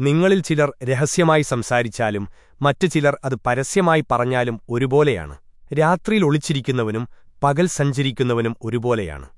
നിങ്ങളിൽ ചിലർ രഹസ്യമായി സംസാരിച്ചാലും മറ്റു ചിലർ അത് പരസ്യമായി പറഞ്ഞാലും ഒരുപോലെയാണ്. രാത്രിയിൽ ഒളിച്ചിരിക്കുന്നവനും പകൽ സഞ്ചരിക്കുന്നവനും ഒരുപോലെയാണ്.